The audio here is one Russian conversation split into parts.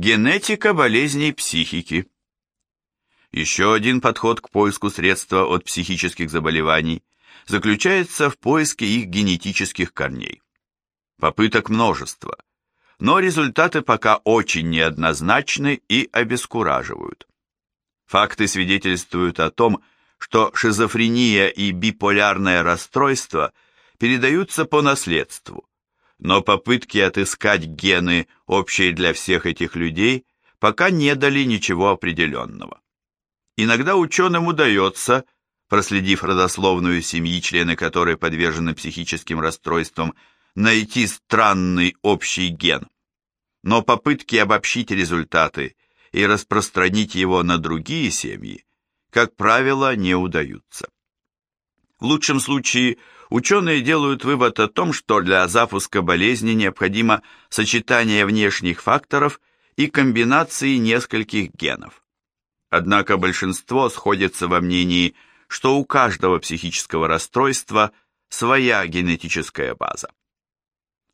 Генетика болезней психики. Еще один подход к поиску средства от психических заболеваний заключается в поиске их генетических корней. Попыток множество, но результаты пока очень неоднозначны и обескураживают. Факты свидетельствуют о том, что шизофрения и биполярное расстройство передаются по наследству, но попытки отыскать гены, общие для всех этих людей, пока не дали ничего определенного. Иногда ученым удается, проследив родословную семьи, члены которой подвержены психическим расстройствам, найти странный общий ген. Но попытки обобщить результаты и распространить его на другие семьи, как правило, не удаются. В лучшем случае ученые делают вывод о том, что для запуска болезни необходимо сочетание внешних факторов и комбинации нескольких генов. Однако большинство сходится во мнении, что у каждого психического расстройства своя генетическая база.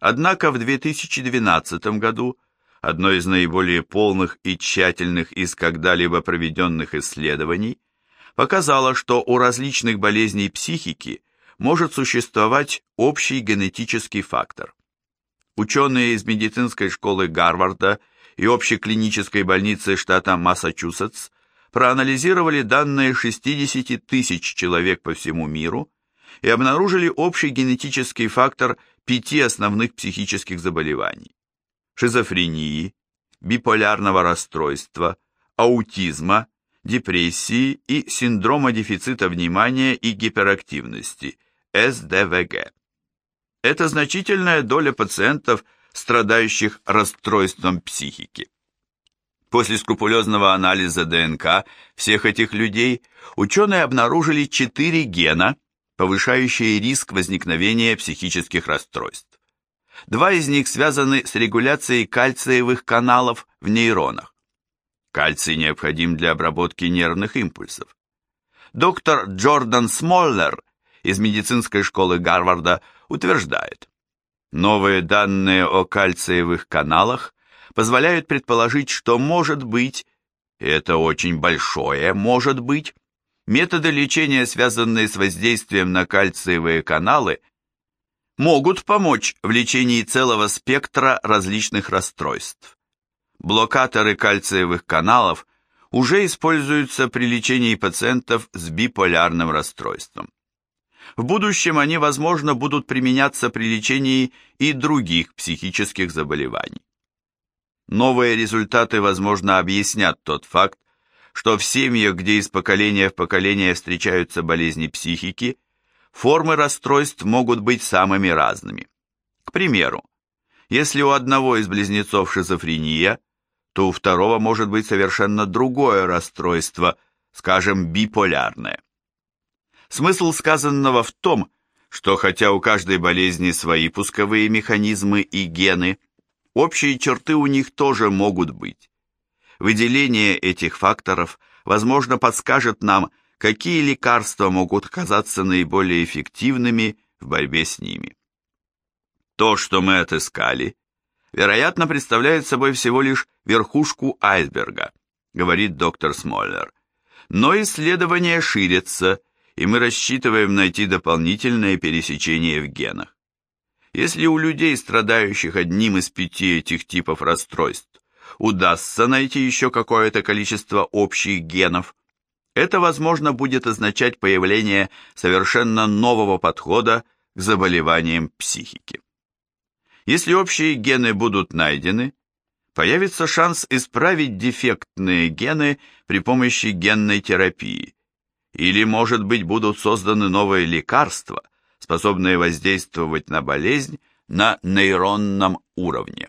Однако в 2012 году одно из наиболее полных и тщательных из когда-либо проведенных исследований показало, что у различных болезней психики может существовать общий генетический фактор. Ученые из медицинской школы Гарварда и общей клинической больницы штата Массачусетс проанализировали данные 60 тысяч человек по всему миру и обнаружили общий генетический фактор пяти основных психических заболеваний – шизофрении, биполярного расстройства, аутизма, депрессии и синдрома дефицита внимания и гиперактивности, СДВГ. Это значительная доля пациентов, страдающих расстройством психики. После скрупулезного анализа ДНК всех этих людей ученые обнаружили четыре гена, повышающие риск возникновения психических расстройств. Два из них связаны с регуляцией кальциевых каналов в нейронах. Кальций необходим для обработки нервных импульсов. Доктор Джордан Смоллер из медицинской школы Гарварда утверждает, новые данные о кальциевых каналах позволяют предположить, что может быть, и это очень большое может быть, методы лечения, связанные с воздействием на кальциевые каналы, могут помочь в лечении целого спектра различных расстройств. Блокаторы кальциевых каналов уже используются при лечении пациентов с биполярным расстройством. В будущем они, возможно, будут применяться при лечении и других психических заболеваний. Новые результаты, возможно, объяснят тот факт, что в семьях, где из поколения в поколение встречаются болезни психики, формы расстройств могут быть самыми разными. К примеру, если у одного из близнецов шизофрения, то у второго может быть совершенно другое расстройство, скажем, биполярное. Смысл сказанного в том, что хотя у каждой болезни свои пусковые механизмы и гены, общие черты у них тоже могут быть. Выделение этих факторов, возможно, подскажет нам, какие лекарства могут оказаться наиболее эффективными в борьбе с ними. То, что мы отыскали, вероятно, представляет собой всего лишь верхушку айсберга, говорит доктор Смоллер. Но исследования ширятся, и мы рассчитываем найти дополнительное пересечение в генах. Если у людей, страдающих одним из пяти этих типов расстройств, удастся найти еще какое-то количество общих генов, это, возможно, будет означать появление совершенно нового подхода к заболеваниям психики. Если общие гены будут найдены, появится шанс исправить дефектные гены при помощи генной терапии. Или, может быть, будут созданы новые лекарства, способные воздействовать на болезнь на нейронном уровне.